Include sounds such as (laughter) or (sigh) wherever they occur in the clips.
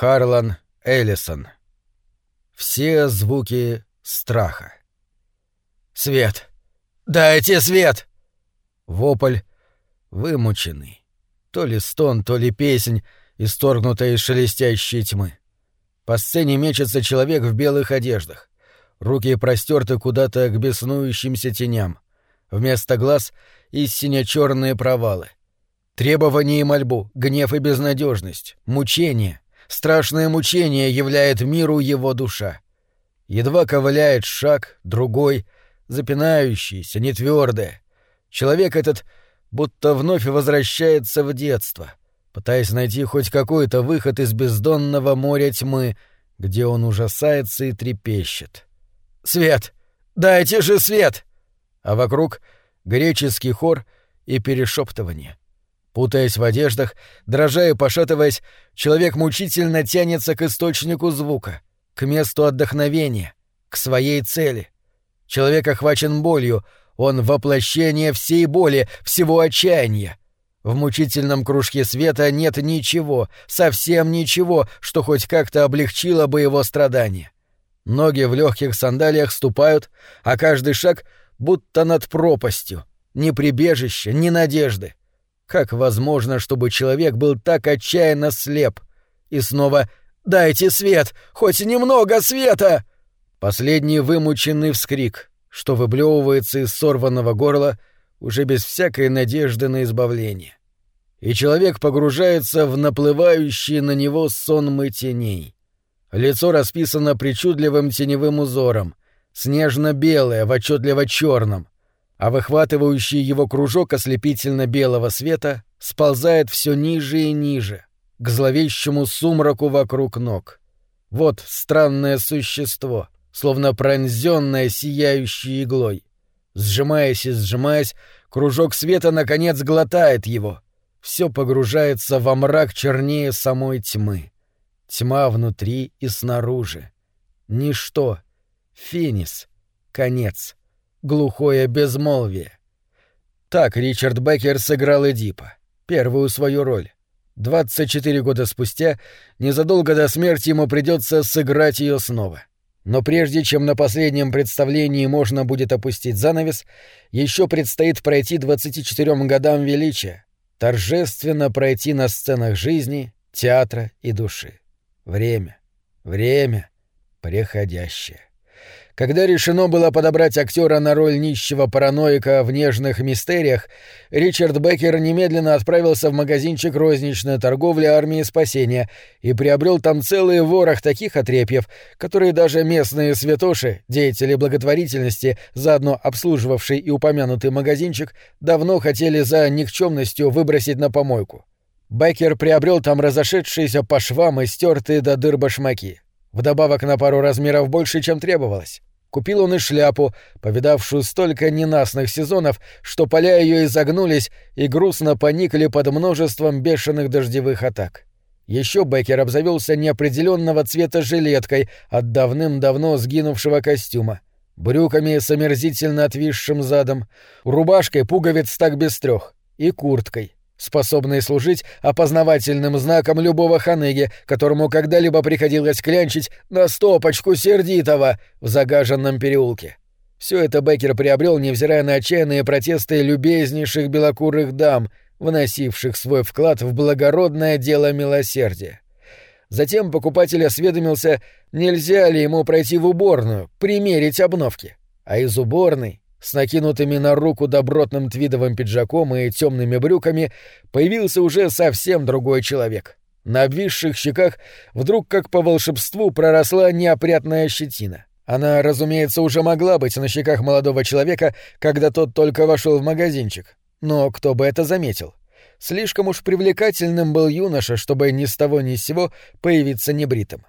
Харлан Эллисон. Все звуки страха. «Свет! Дайте свет!» Вопль вымученный. То ли стон, то ли песнь, исторгнутая из шелестящей тьмы. По сцене мечется человек в белых одеждах. Руки простерты куда-то к беснующимся теням. Вместо глаз — и сине-черные провалы. Требование и мольбу, гнев и безнадежность, мучение, страшное мучение являет миру его душа. Едва ковыляет шаг, другой, запинающийся, нетвёрдое. Человек этот будто вновь возвращается в детство, пытаясь найти хоть какой-то выход из бездонного моря тьмы, где он ужасается и трепещет. «Свет! Дайте же свет!» А вокруг — греческий хор и перешептывание. Путаясь в одеждах, дрожа и пошатываясь, человек мучительно тянется к источнику звука, к месту отдохновения, к своей цели. Человек охвачен болью, он воплощение всей боли, всего отчаяния. В мучительном кружке света нет ничего, совсем ничего, что хоть как-то облегчило бы его страдания. Ноги в легких сандалиях ступают, а каждый шаг будто над пропастью. Ни прибежища, ни надежды. Как возможно, чтобы человек был так отчаянно слеп? И снова «Дайте свет! Хоть немного света!» Последний вымученный вскрик, что выблевывается из сорванного горла, уже без всякой надежды на избавление. И человек погружается в наплывающий на него сонмы теней. Лицо расписано причудливым теневым узором, снежно-белое в отчетливо черном, а выхватывающий его кружок ослепительно-белого света сползает все ниже и ниже, к зловещему сумраку вокруг ног. Вот странное существо, словно пронзенное сияющей иглой. Сжимаясь и сжимаясь, кружок света наконец глотает его. Все погружается во мрак чернее самой тьмы. Тьма внутри и снаружи. Ничто. Финис. Конец. Глухое безмолвие. Так Ричард Беккер сыграл Эдипа. Первую свою роль. 24 года спустя, незадолго до смерти ему придется сыграть ее снова. Но прежде чем на последнем представлении можно будет опустить занавес, еще предстоит пройти 24 годам величия, торжественно пройти на сценах жизни, театра и души. Время. Время. Преходящее. Когда решено было подобрать актера на роль нищего параноика в нежных мистериях, Ричард Беккер немедленно отправился в магазинчик розничной торговли армии спасения и приобрел там целый ворох таких отрепьев, которые даже местные святоши, деятели благотворительности, заодно обслуживавшие и упомянутый магазинчик, давно хотели за никчемностью выбросить на помойку. Беккер приобрел там разошедшиеся по швам и стертые до дыр башмаки. Вдобавок на пару размеров больше, чем требовалось. Купил он и шляпу, повидавшую столько ненастных сезонов, что поля ее изогнулись и грустно поникли под множеством бешеных дождевых атак. Еще Беккер обзавелся неопределенного цвета жилеткой от давным-давно сгинувшего костюма, брюками с омерзительно отвисшим задом, рубашкой пуговиц так без трех и курткой — способный служить опознавательным знаком любого ханыги, которому когда-либо приходилось клянчить на стопочку сердитого в загаженном переулке. Все это Беккер приобрел, невзирая на отчаянные протесты любезнейших белокурых дам, вносивших свой вклад в благородное дело милосердия. Затем покупатель осведомился, нельзя ли ему пройти в уборную, примерить обновки. А из уборной с накинутыми на руку добротным твидовым пиджаком и темными брюками появился уже совсем другой человек. На обвисших щеках вдруг как по волшебству проросла неопрятная щетина. Она, разумеется, уже могла быть на щеках молодого человека, когда тот только вошел в магазинчик. Но кто бы это заметил? Слишком уж привлекательным был юноша, чтобы ни с того ни с сего появиться небритым.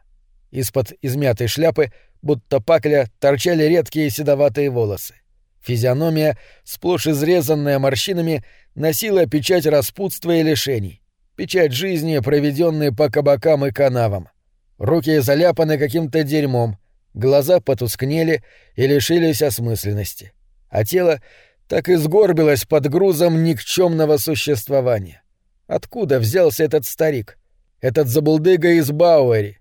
Из-под измятой шляпы, будто пакля, торчали редкие седоватые волосы. Физиономия, сплошь изрезанная морщинами, носила печать распутства и лишений. Печать жизни, проведенной по кабакам и канавам. Руки заляпаны каким-то дерьмом, глаза потускнели и лишились осмысленности. А тело так и сгорбилось под грузом никчемного существования. Откуда взялся этот старик? этот забулдыга из Бауэри?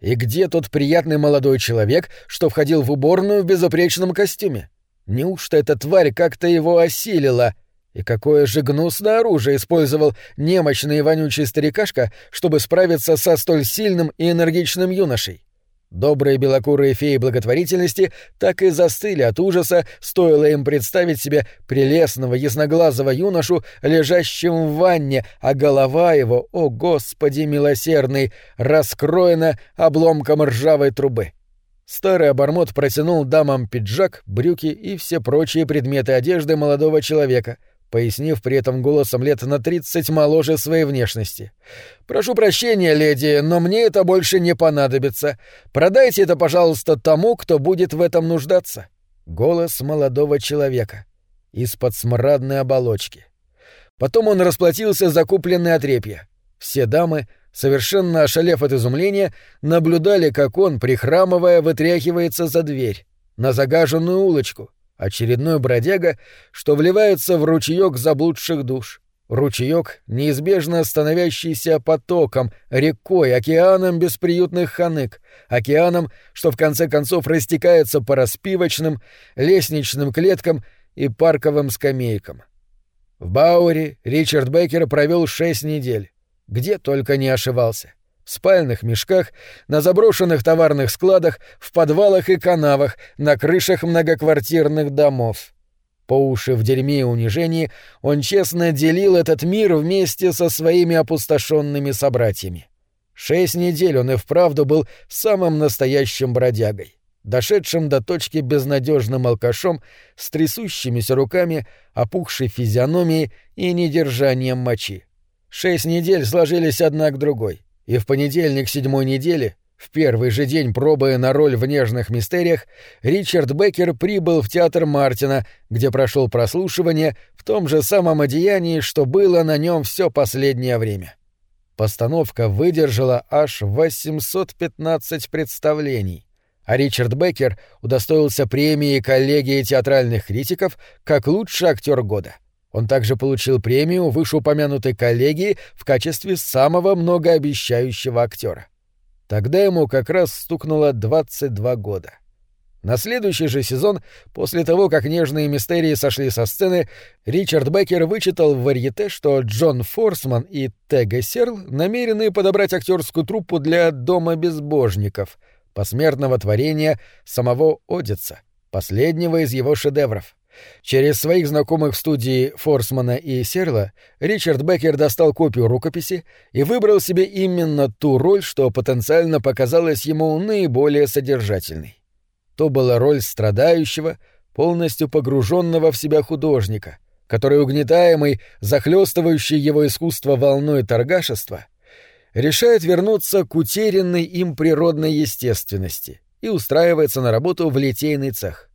И где тот приятный молодой человек, что входил в уборную в безупречном костюме? Неужто эта тварь как-то его осилила? И какое же гнусное оружие использовал немощный и вонючий старикашка, чтобы справиться со столь сильным и энергичным юношей? Добрые белокурые феи благотворительности так и застыли от ужаса, стоило им представить себе прелестного ясноглазого юношу, лежащим в ванне, а голова его, о господи милосердный, раскроена обломком ржавой трубы. Старый обормот протянул дамам пиджак, брюки и все прочие предметы одежды молодого человека, пояснив при этом голосом лет на тридцать моложе своей внешности. «Прошу прощения, леди, но мне это больше не понадобится. Продайте это, пожалуйста, тому, кто будет в этом нуждаться». Голос молодого человека. Из-под смрадной оболочки. Потом он расплатился за купленные отрепья. Все дамы, совершенно ошалев от изумления, наблюдали, как он, прихрамывая, вытряхивается за дверь, на загаженную улочку — Очередной бродяга, что вливается в ручеек заблудших душ. Ручеек, неизбежно становящийся потоком, рекой, океаном бесприютных ханык, океаном, что в конце концов растекается по распивочным, лестничным клеткам и парковым скамейкам. В Бауэре Ричард Бейкер провел шесть недель. Где только не ошивался в спальных мешках, на заброшенных товарных складах, в подвалах и канавах, на крышах многоквартирных домов. По уши в дерьме и унижении он честно делил этот мир вместе со своими опустошенными собратьями. Шесть недель он и вправду был самым настоящим бродягой, дошедшим до точки безнадежным алкашом, с трясущимися руками, опухшей физиономией и недержанием мочи. Шесть недель сложились одна к другой — и в понедельник седьмой недели, в первый же день пробы на роль в «Нежных мистериях», Ричард Беккер прибыл в театр Мартина, где прошел прослушивание в том же самом одеянии, что было на нем все последнее время. Постановка выдержала аж 815 представлений, а Ричард Беккер удостоился премии коллегии театральных критиков как лучший актер года — он также получил премию вышеупомянутой коллегии в качестве самого многообещающего актера. Тогда ему как раз стукнуло 22 года. На следующий же сезон, после того, как нежные мистерии сошли со сцены, Ричард Беккер вычитал в варьете, что Джон Форсман и Тега Серл намерены подобрать актерскую труппу для «Дома безбожников», посмертного творения самого Одица, последнего из его шедевров. Через своих знакомых в студии Форсмана и Серла Ричард Беккер достал копию рукописи и выбрал себе именно ту роль, что потенциально показалась ему наиболее содержательной. То была роль страдающего, полностью погруженного в себя художника, который угнетаемый, захлестывающий его искусство волной торгашества, решает вернуться к утерянной им природной естественности и устраивается на работу в литейный цех.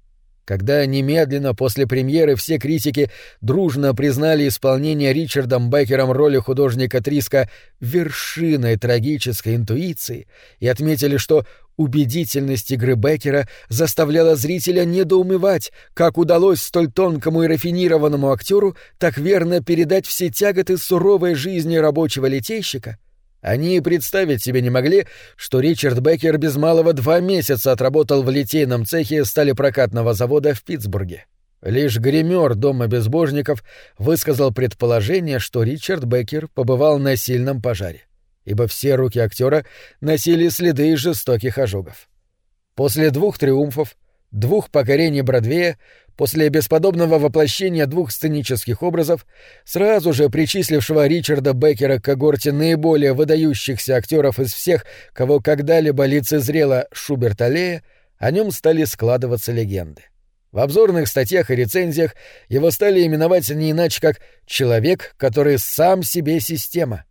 Когда немедленно после премьеры все критики дружно признали исполнение Ричардом Беккером роли художника Триска вершиной трагической интуиции и отметили, что убедительность игры Беккера заставляла зрителя недоумевать, как удалось столь тонкому и рафинированному актеру так верно передать все тяготы суровой жизни рабочего литейщика, они и представить себе не могли, что Ричард Беккер без малого два месяца отработал в литейном цехе сталепрокатного завода в Питтсбурге. Лишь гример Дома безбожников высказал предположение, что Ричард Беккер побывал на сильном пожаре, ибо все руки актера носили следы жестоких ожогов. После двух триумфов, двух покорений Бродвея, после бесподобного воплощения двух сценических образов, сразу же причислившего Ричарда Беккера к когорте наиболее выдающихся актеров из всех, кого когда-либо лицезрела Шуберт Аллея, о нем стали складываться легенды. В обзорных статьях и рецензиях его стали именовать не иначе как «человек, который сам себе система».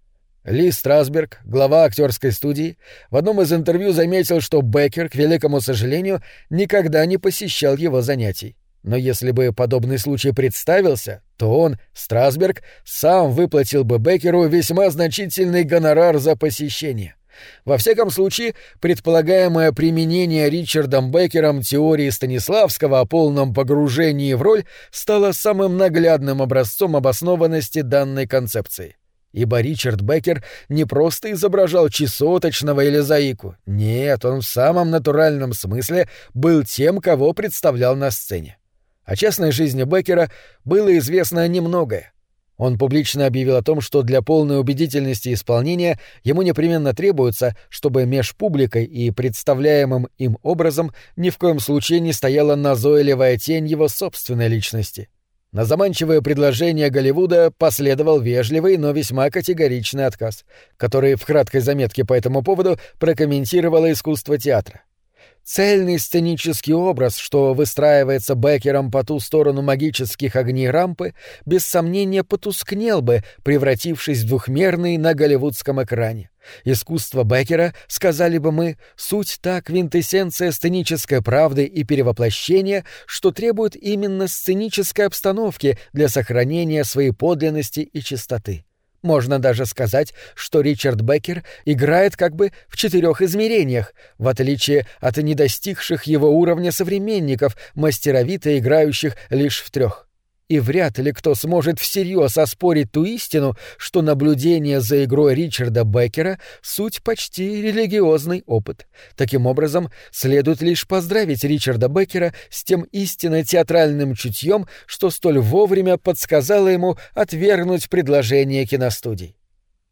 Ли Страсберг, глава актерской студии, в одном из интервью заметил, что Беккер, к великому сожалению, никогда не посещал его занятий. Но если бы подобный случай представился, то он, Страсберг, сам выплатил бы Беккеру весьма значительный гонорар за посещение. Во всяком случае, предполагаемое применение Ричардом Беккером теории Станиславского о полном погружении в роль стало самым наглядным образцом обоснованности данной концепции. ибо Ричард Беккер не просто изображал чесоточного или заику. Нет, он в самом натуральном смысле был тем, кого представлял на сцене. О частной жизни Беккера было известно немногое. Он публично объявил о том, что для полной убедительности исполнения ему непременно требуется, чтобы меж публикой и представляемым им образом ни в коем случае не стояла назойливая тень его собственной личности. На заманчивое предложение Голливуда последовал вежливый, но весьма категоричный отказ, который в краткой заметке по этому поводу прокомментировало искусство театра. Цельный сценический образ, что выстраивается Беккером по ту сторону магических огней рампы, без сомнения потускнел бы, превратившись в двухмерный на голливудском экране. Искусство Беккера, сказали бы мы, суть та квинтэссенция сценической правды и перевоплощения, что требует именно сценической обстановки для сохранения своей подлинности и чистоты. Можно даже сказать, что Ричард Беккер играет как бы в четырех измерениях, в отличие от недостигших его уровня современников, мастеровито играющих лишь в трех и вряд ли кто сможет всерьез оспорить ту истину, что наблюдение за игрой Ричарда Беккера — суть почти религиозный опыт. Таким образом, следует лишь поздравить Ричарда Беккера с тем истинно театральным чутьем, что столь вовремя подсказало ему отвергнуть предложение киностудий.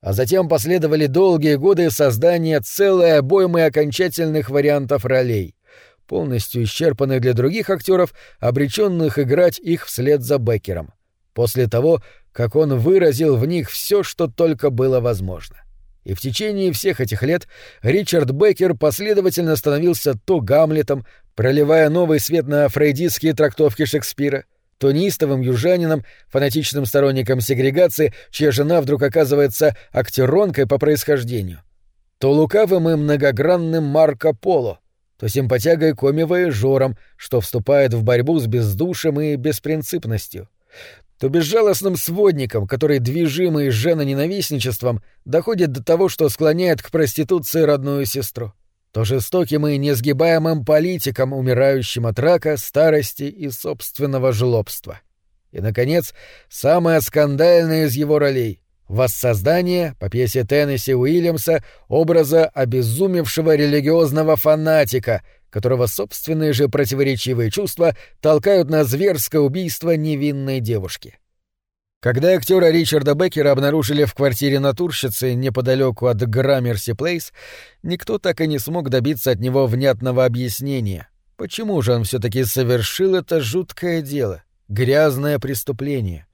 А затем последовали долгие годы создания целой обоймы окончательных вариантов ролей полностью исчерпаны для других актеров, обреченных играть их вслед за Беккером, после того, как он выразил в них все, что только было возможно. И в течение всех этих лет Ричард Беккер последовательно становился то Гамлетом, проливая новый свет на фрейдистские трактовки Шекспира, то неистовым южанином, фанатичным сторонником сегрегации, чья жена вдруг оказывается актеронкой по происхождению, то лукавым и многогранным Марко Поло, то симпатягой Комивой Жором, что вступает в борьбу с бездушием и беспринципностью, то безжалостным сводником, который, движимый женоненавистничеством, доходит до того, что склоняет к проституции родную сестру, то жестоким и несгибаемым политиком, умирающим от рака, старости и собственного жлобства. И, наконец, самая скандальная из его ролей Воссоздание, по пьесе Теннесси Уильямса, образа обезумевшего религиозного фанатика, которого собственные же противоречивые чувства толкают на зверское убийство невинной девушки. Когда актера Ричарда Беккера обнаружили в квартире натурщицы неподалеку от Граммерси Плейс, никто так и не смог добиться от него внятного объяснения, почему же он все-таки совершил это жуткое дело, грязное преступление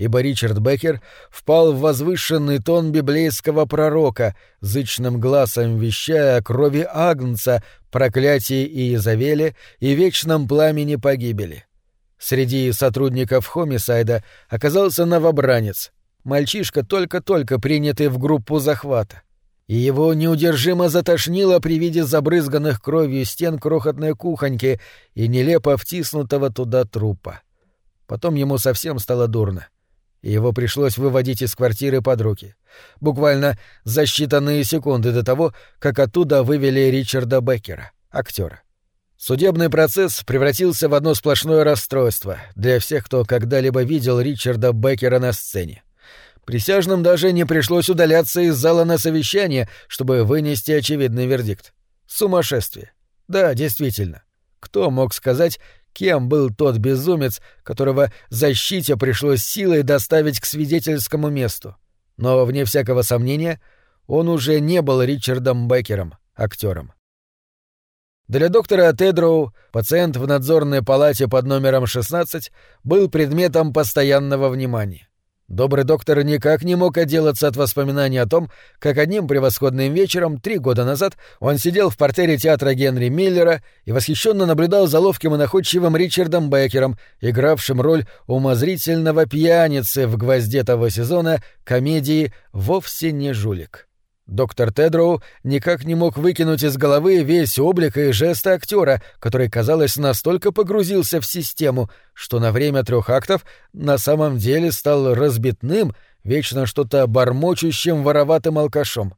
ибо Ричард Беккер впал в возвышенный тон библейского пророка, зычным глазом вещая о крови Агнца, проклятии Иезавеле и вечном пламени погибели. Среди сотрудников Хомисайда оказался новобранец, мальчишка, только-только принятый в группу захвата. И его неудержимо затошнило при виде забрызганных кровью стен крохотной кухоньки и нелепо втиснутого туда трупа. Потом ему совсем стало дурно — его пришлось выводить из квартиры под руки. Буквально за считанные секунды до того, как оттуда вывели Ричарда Беккера, актера. Судебный процесс превратился в одно сплошное расстройство для всех, кто когда-либо видел Ричарда Беккера на сцене. Присяжным даже не пришлось удаляться из зала на совещание, чтобы вынести очевидный вердикт. Сумасшествие. Да, действительно. Кто мог сказать, кем был тот безумец, которого защите пришлось силой доставить к свидетельскому месту. Но, вне всякого сомнения, он уже не был Ричардом Беккером, актером. Для доктора Тедроу пациент в надзорной палате под номером 16 был предметом постоянного внимания. Добрый доктор никак не мог отделаться от воспоминаний о том, как одним превосходным вечером три года назад он сидел в портере театра Генри Миллера и восхищенно наблюдал за ловким и находчивым Ричардом Беккером, игравшим роль умозрительного пьяницы в гвозде того сезона комедии «Вовсе не жулик». Доктор Тедроу никак не мог выкинуть из головы весь облик и жесты актера, который, казалось, настолько погрузился в систему, что на время трех актов на самом деле стал разбитным, вечно что-то бормочущим вороватым алкашом,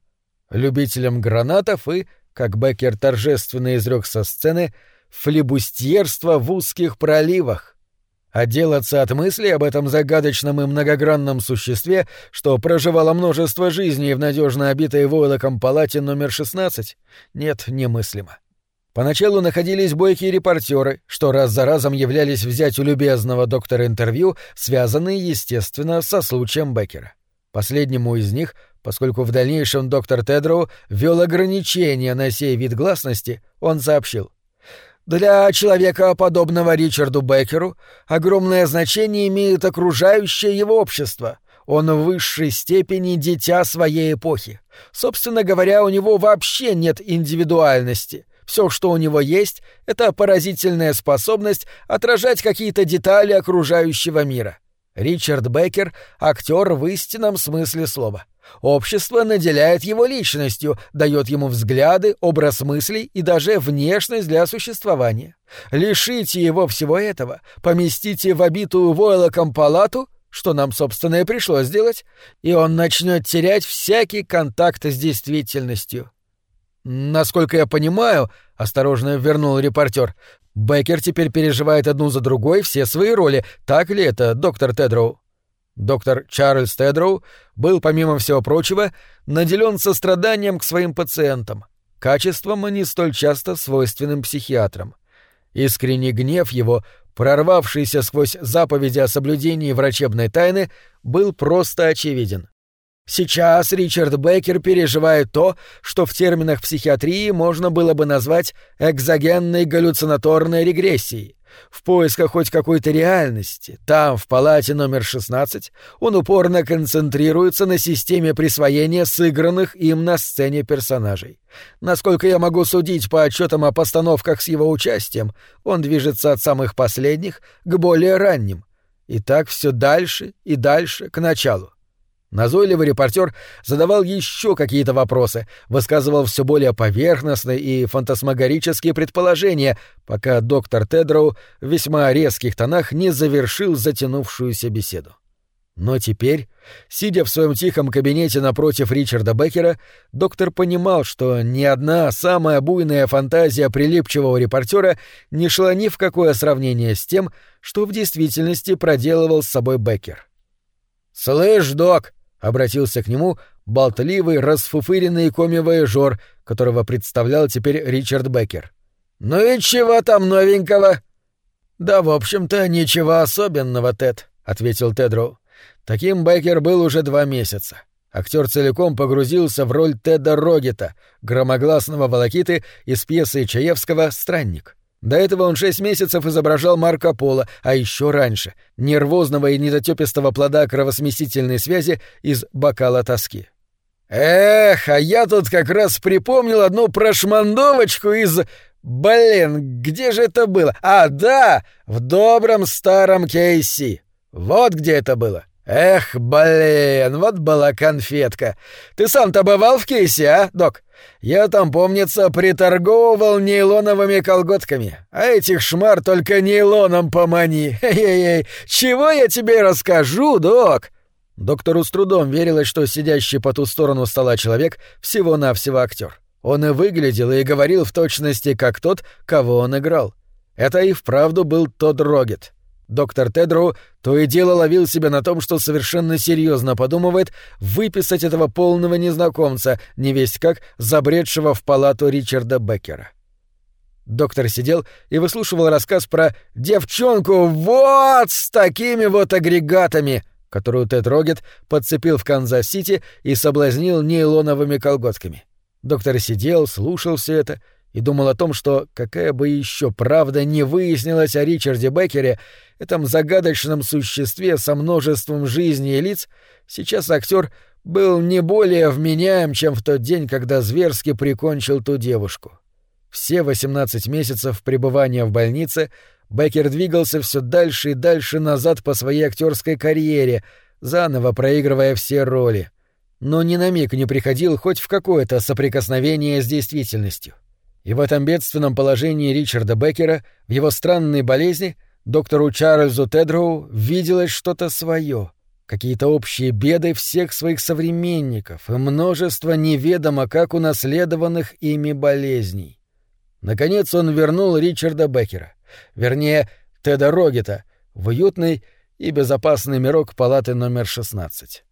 любителем гранатов и, как Беккер торжественно изрек со сцены, флебустьерство в узких проливах. Отделаться от мысли об этом загадочном и многогранном существе, что проживало множество жизней в надежно обитой войлоком палате номер 16, нет, немыслимо. Поначалу находились бойкие репортеры, что раз за разом являлись взять у любезного доктора интервью, связанные, естественно, со случаем Беккера. Последнему из них, поскольку в дальнейшем доктор Тедроу ввел ограничения на сей вид гласности, он сообщил. «Для человека, подобного Ричарду Беккеру, огромное значение имеет окружающее его общество. Он в высшей степени дитя своей эпохи. Собственно говоря, у него вообще нет индивидуальности» Все, что у него есть, это поразительная способность отражать какие-то детали окружающего мира. Ричард Беккер — актер в истинном смысле слова. Общество наделяет его личностью, дает ему взгляды, образ мыслей и даже внешность для существования. Лишите его всего этого, поместите в обитую войлоком палату, что нам, собственно, и пришлось сделать, и он начнет терять всякий контакт с действительностью. Насколько я понимаю, осторожно вернул репортер, Беккер теперь переживает одну за другой все свои роли. Так ли это, доктор Тедроу? Доктор Чарльз Тедроу был, помимо всего прочего, наделен состраданием к своим пациентам, качеством, не столь часто свойственным психиатрам. Искренний гнев его, прорвавшийся сквозь заповеди о соблюдении врачебной тайны, был просто очевиден. Сейчас Ричард Бейкер переживает то, что в терминах психиатрии можно было бы назвать экзогенной галлюцинаторной регрессией. В поисках хоть какой-то реальности, там, в палате номер 16, он упорно концентрируется на системе присвоения сыгранных им на сцене персонажей. Насколько я могу судить по отчетам о постановках с его участием, он движется от самых последних к более ранним. И так все дальше и дальше к началу. Назойливый репортер задавал еще какие-то вопросы, высказывал все более поверхностные и фантасмагорические предположения, пока доктор Тедроу в весьма резких тонах не завершил затянувшуюся беседу. Но теперь, сидя в своем тихом кабинете напротив Ричарда Беккера, доктор понимал, что ни одна самая буйная фантазия прилипчивого репортера не шла ни в какое сравнение с тем, что в действительности проделывал с собой Беккер. «Слышь, док!» Обратился к нему болтливый, расфуфыренный коми-вояжер, которого представлял теперь Ричард Беккер. «Ну и чего там новенького?» «Да, в общем-то, ничего особенного, Тед», — ответил Тедро. Таким Беккер был уже два месяца. Актер целиком погрузился в роль Теда Рогета, громогласного волокиты из пьесы Чаевского «Странник». До этого он шесть месяцев изображал Марко Поло, а еще раньше — нервозного и недотепистого плода кровосмесительной связи из бокала тоски. «Эх, а я тут как раз припомнил одну прошмандовочку из... Блин, где же это было? А, да, в добром старом Кейси. Вот где это было. Эх, блин, вот была конфетка. Ты сам-то бывал в Кейсе, а, док? Я там, помнится, приторговывал нейлоновыми колготками. А этих шмар только нейлоном помани. (laughs) Эй-эй-эй, чего я тебе расскажу, док? Доктору с трудом верилось, что сидящий по ту сторону стола человек всего-навсего актер. Он и выглядел, и говорил в точности, как тот, кого он играл. Это и вправду был тот Рогет. Доктор Тедроу то и дело ловил себя на том, что совершенно серьезно подумывает выписать этого полного незнакомца, невесть как забредшего в палату Ричарда Беккера. Доктор сидел и выслушивал рассказ про «девчонку вот с такими вот агрегатами», которую Тед Рогет подцепил в Канзас-Сити и соблазнил нейлоновыми колготками. Доктор сидел, слушал все это и думал о том, что какая бы еще правда не выяснилась о Ричарде Беккере, этом загадочном существе со множеством жизней и лиц, сейчас актер был не более вменяем, чем в тот день, когда зверски прикончил ту девушку. Все 18 месяцев пребывания в больнице Беккер двигался все дальше и дальше назад по своей актерской карьере, заново проигрывая все роли, но ни на миг не приходил хоть в какое-то соприкосновение с действительностью. И в этом бедственном положении Ричарда Беккера, в его странной болезни, доктору Чарльзу Тедроу виделось что-то свое, какие-то общие беды всех своих современников и множество неведомо как унаследованных ими болезней. Наконец он вернул Ричарда Беккера, вернее, Теда Рогета, в уютный и безопасный мирок палаты номер 16.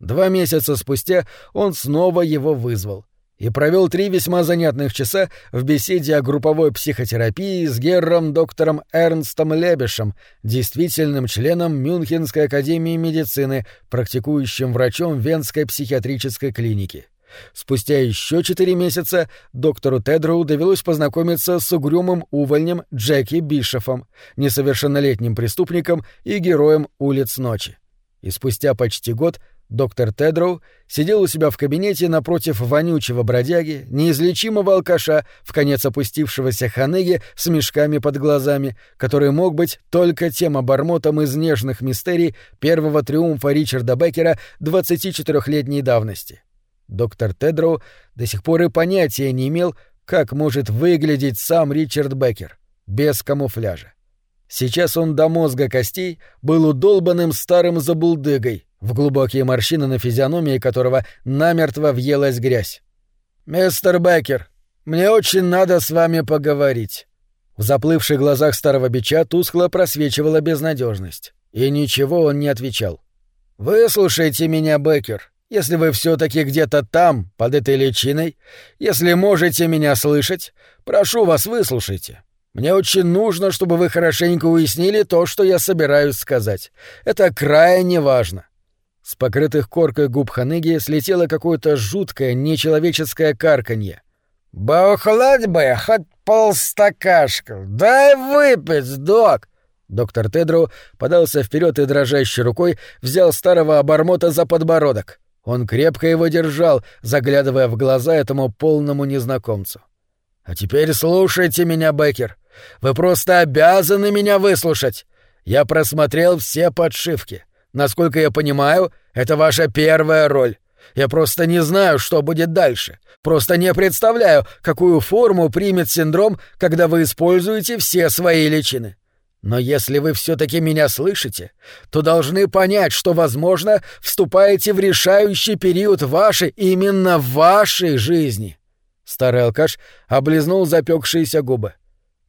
Два месяца спустя он снова его вызвал и провел три весьма занятных часа в беседе о групповой психотерапии с герром доктором Эрнстом Лебешем, действительным членом Мюнхенской академии медицины, практикующим врачом Венской психиатрической клиники. Спустя еще четыре месяца доктору Тедроу довелось познакомиться с угрюмым увольнем Джеки Бишофом, несовершеннолетним преступником и героем улиц ночи. И спустя почти год доктор Тедроу сидел у себя в кабинете напротив вонючего бродяги, неизлечимого алкаша, в конец опустившегося ханыги с мешками под глазами, который мог быть только тем обормотом из нежных мистерий первого триумфа Ричарда Беккера 24-летней давности. Доктор Тедроу до сих пор и понятия не имел, как может выглядеть сам Ричард Беккер, без камуфляжа. Сейчас он до мозга костей был удолбанным старым забулдыгой, в глубокие морщины на физиономии которого намертво въелась грязь. «Мистер Беккер, мне очень надо с вами поговорить». В заплывших глазах старого бича тускло просвечивала безнадежность, и ничего он не отвечал. «Выслушайте меня, Беккер если вы все-таки где-то там, под этой личиной, если можете меня слышать, прошу вас, выслушайте. Мне очень нужно, чтобы вы хорошенько уяснили то, что я собираюсь сказать. Это крайне важно. С покрытых коркой губ Ханыги слетело какое-то жуткое, нечеловеческое карканье. «Бахлать бы, хоть полстакашка! Дай выпить, док!» Доктор Тедро подался вперед и дрожащей рукой взял старого обормота за подбородок. Он крепко его держал, заглядывая в глаза этому полному незнакомцу. «А теперь слушайте меня, Беккер. Вы просто обязаны меня выслушать. Я просмотрел все подшивки. Насколько я понимаю, это ваша первая роль. Я просто не знаю, что будет дальше. Просто не представляю, какую форму примет синдром, когда вы используете все свои личины. Но если вы все-таки меня слышите, то должны понять, что, возможно, вступаете в решающий период вашей, именно вашей жизни. Старый алкаш облизнул запекшиеся губы.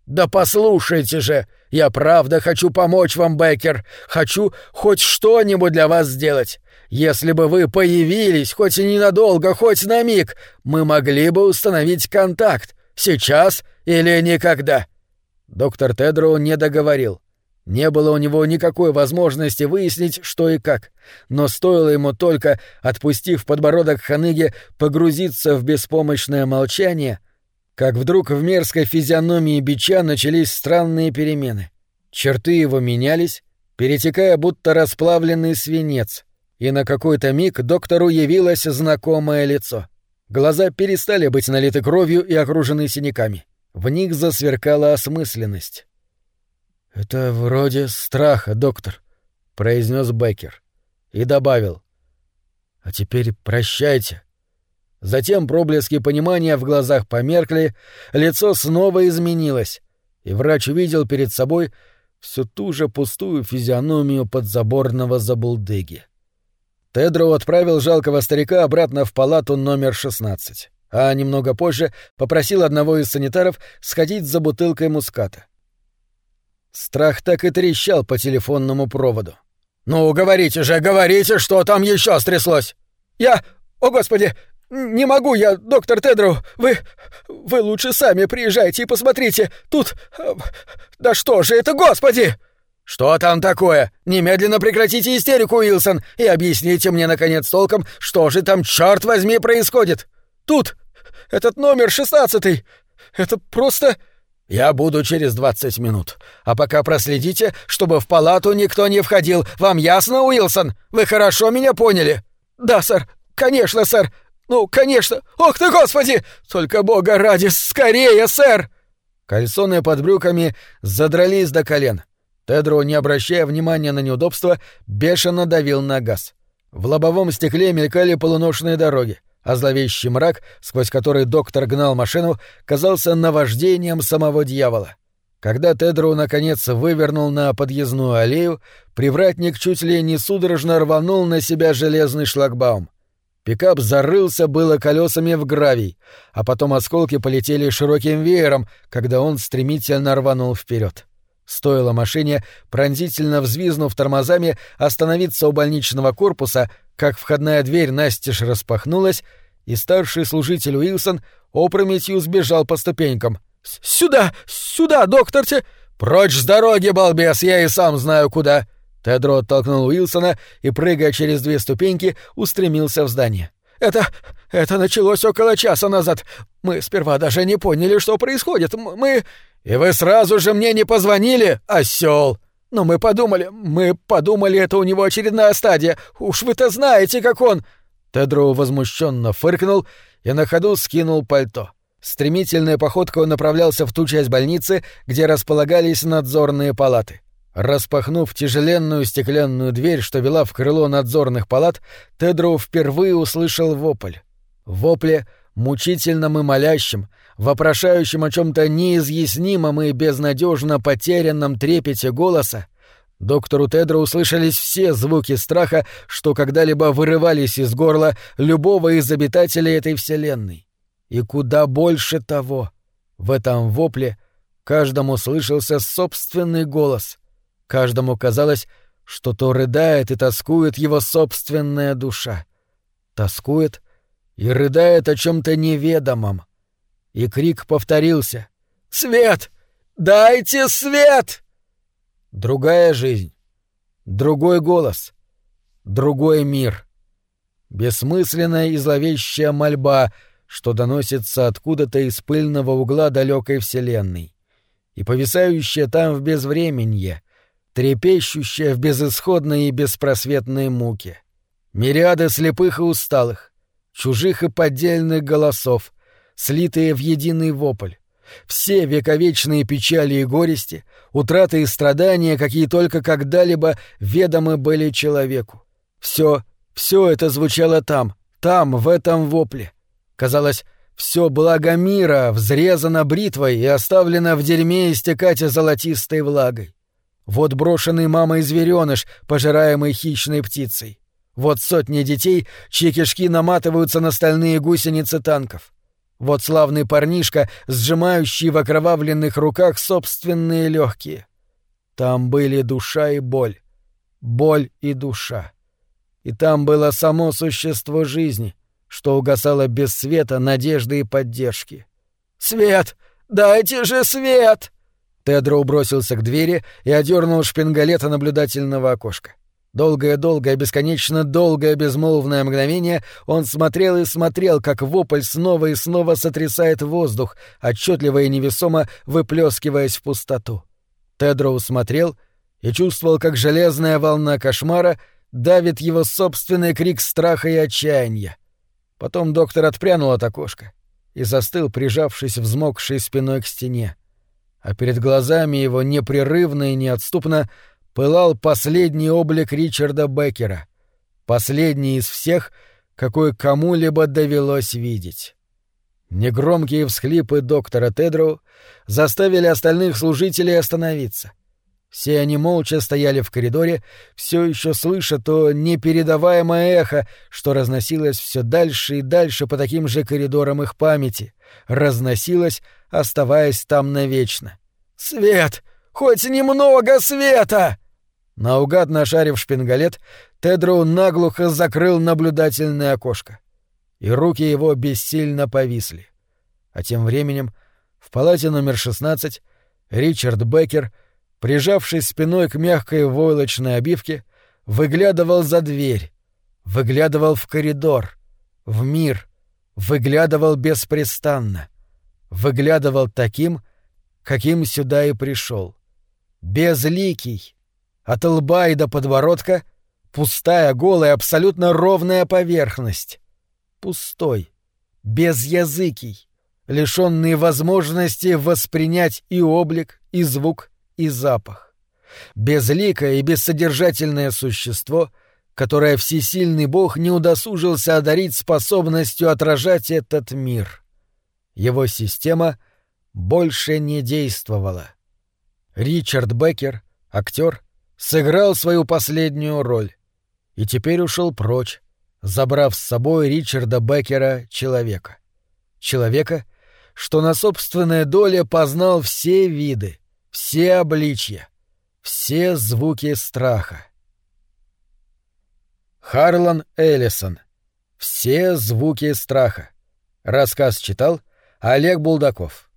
«Да послушайте же! Я правда хочу помочь вам, Беккер! Хочу хоть что-нибудь для вас сделать! Если бы вы появились, хоть и ненадолго, хоть на миг, мы могли бы установить контакт. Сейчас или никогда!» Доктор Тедро не договорил. Не было у него никакой возможности выяснить, что и как, но стоило ему только, отпустив подбородок Ханыги, погрузиться в беспомощное молчание, как вдруг в мерзкой физиономии бича начались странные перемены. Черты его менялись, перетекая будто расплавленный свинец, и на какой-то миг доктору явилось знакомое лицо. Глаза перестали быть налиты кровью и окружены синяками. В них засверкала осмысленность. «Это вроде страха, доктор», — произнес Беккер. И добавил. «А теперь прощайте». Затем проблески понимания в глазах померкли, лицо снова изменилось, и врач увидел перед собой всю ту же пустую физиономию подзаборного забулдыги. Тедро отправил жалкого старика обратно в палату номер 16 а немного позже попросил одного из санитаров сходить за бутылкой муската. Страх так и трещал по телефонному проводу. «Ну, говорите же, говорите, что там еще стряслось!» «Я... О, Господи! Не могу я, доктор Тедру! Вы... Вы лучше сами приезжайте и посмотрите! Тут... Да что же это, Господи!» «Что там такое? Немедленно прекратите истерику, Уилсон, и объясните мне, наконец, толком, что же там, черт возьми, происходит!» Тут! Этот номер шестнадцатый! Это просто...» «Я буду через двадцать минут. А пока проследите, чтобы в палату никто не входил. Вам ясно, Уилсон? Вы хорошо меня поняли?» «Да, сэр. Конечно, сэр. Ну, конечно. Ох ты, господи! Только бога ради, скорее, сэр!» Кальсоны под брюками задрались до колен. Тедро, не обращая внимания на неудобства, бешено давил на газ. В лобовом стекле мелькали полуношные дороги а зловещий мрак, сквозь который доктор гнал машину, казался наваждением самого дьявола. Когда Тедру наконец вывернул на подъездную аллею, привратник чуть ли не судорожно рванул на себя железный шлагбаум. Пикап зарылся было колесами в гравий, а потом осколки полетели широким веером, когда он стремительно рванул вперед. Стоило машине, пронзительно взвизнув тормозами, остановиться у больничного корпуса, как входная дверь настежь распахнулась, и старший служитель Уилсон опрометью сбежал по ступенькам. «Сюда! Сюда, доктор Те...» «Прочь с дороги, балбес, я и сам знаю куда!» Тедро оттолкнул Уилсона и, прыгая через две ступеньки, устремился в здание. «Это... это началось около часа назад. Мы сперва даже не поняли, что происходит. Мы...» «И вы сразу же мне не позвонили, осёл!» «Но мы подумали... мы подумали, это у него очередная стадия. Уж вы-то знаете, как он...» Тедро возмущенно фыркнул и на ходу скинул пальто. Стремительной походкой он направлялся в ту часть больницы, где располагались надзорные палаты. Распахнув тяжеленную стеклянную дверь, что вела в крыло надзорных палат, Тедро впервые услышал вопль. Вопле, мучительным и молящим, вопрошающим о чем-то неизъяснимом и безнадежно потерянном трепете голоса, доктору Тедро услышались все звуки страха, что когда-либо вырывались из горла любого из обитателей этой вселенной. И куда больше того, в этом вопле каждому слышался собственный голос — Каждому казалось, что то рыдает и тоскует его собственная душа. Тоскует и рыдает о чем-то неведомом. И крик повторился. «Свет! Дайте свет!» Другая жизнь, другой голос, другой мир. Бессмысленная и зловещая мольба, что доносится откуда-то из пыльного угла далекой вселенной. И повисающая там в безвременье, трепещущая в безысходной и беспросветной муке. Мириады слепых и усталых, чужих и поддельных голосов, слитые в единый вопль. Все вековечные печали и горести, утраты и страдания, какие только когда-либо ведомы были человеку. Все, все это звучало там, там, в этом вопле. Казалось, все благо мира взрезано бритвой и оставлено в дерьме истекать золотистой влагой. Вот брошенный мамой зверёныш, пожираемый хищной птицей. Вот сотни детей, чьи кишки наматываются на стальные гусеницы танков. Вот славный парнишка, сжимающий в окровавленных руках собственные легкие. Там были душа и боль. Боль и душа. И там было само существо жизни, что угасало без света, надежды и поддержки. «Свет! Дайте же свет!» Тедро бросился к двери и одернул шпингалета наблюдательного окошка. Долгое-долгое, бесконечно долгое безмолвное мгновение он смотрел и смотрел, как вопль снова и снова сотрясает воздух, отчетливо и невесомо выплескиваясь в пустоту. Тедро смотрел и чувствовал, как железная волна кошмара давит его собственный крик страха и отчаяния. Потом доктор отпрянул от окошка и застыл, прижавшись взмокшей спиной к стене а перед глазами его непрерывно и неотступно пылал последний облик Ричарда Беккера, последний из всех, какой кому-либо довелось видеть. Негромкие всхлипы доктора Тедроу заставили остальных служителей остановиться. Все они молча стояли в коридоре, все еще слыша то непередаваемое эхо, что разносилось все дальше и дальше по таким же коридорам их памяти, разносилось, оставаясь там навечно. «Свет! Хоть немного света!» Наугад нашарив шпингалет, Тедроу наглухо закрыл наблюдательное окошко. И руки его бессильно повисли. А тем временем в палате номер 16 Ричард Беккер, прижавшись спиной к мягкой войлочной обивке, выглядывал за дверь, выглядывал в коридор, в мир, выглядывал беспрестанно выглядывал таким, каким сюда и пришел. Безликий. От лба и до подбородка пустая, голая, абсолютно ровная поверхность. Пустой. Безязыкий. Лишенный возможности воспринять и облик, и звук, и запах. Безликое и бессодержательное существо — которое всесильный бог не удосужился одарить способностью отражать этот мир. Его система больше не действовала. Ричард Беккер, актер, сыграл свою последнюю роль и теперь ушел прочь, забрав с собой Ричарда Беккера человека. Человека, что на собственной доле познал все виды, все обличья, все звуки страха. Харлан Эллисон. Все звуки страха. Рассказ читал Олег Булдаков.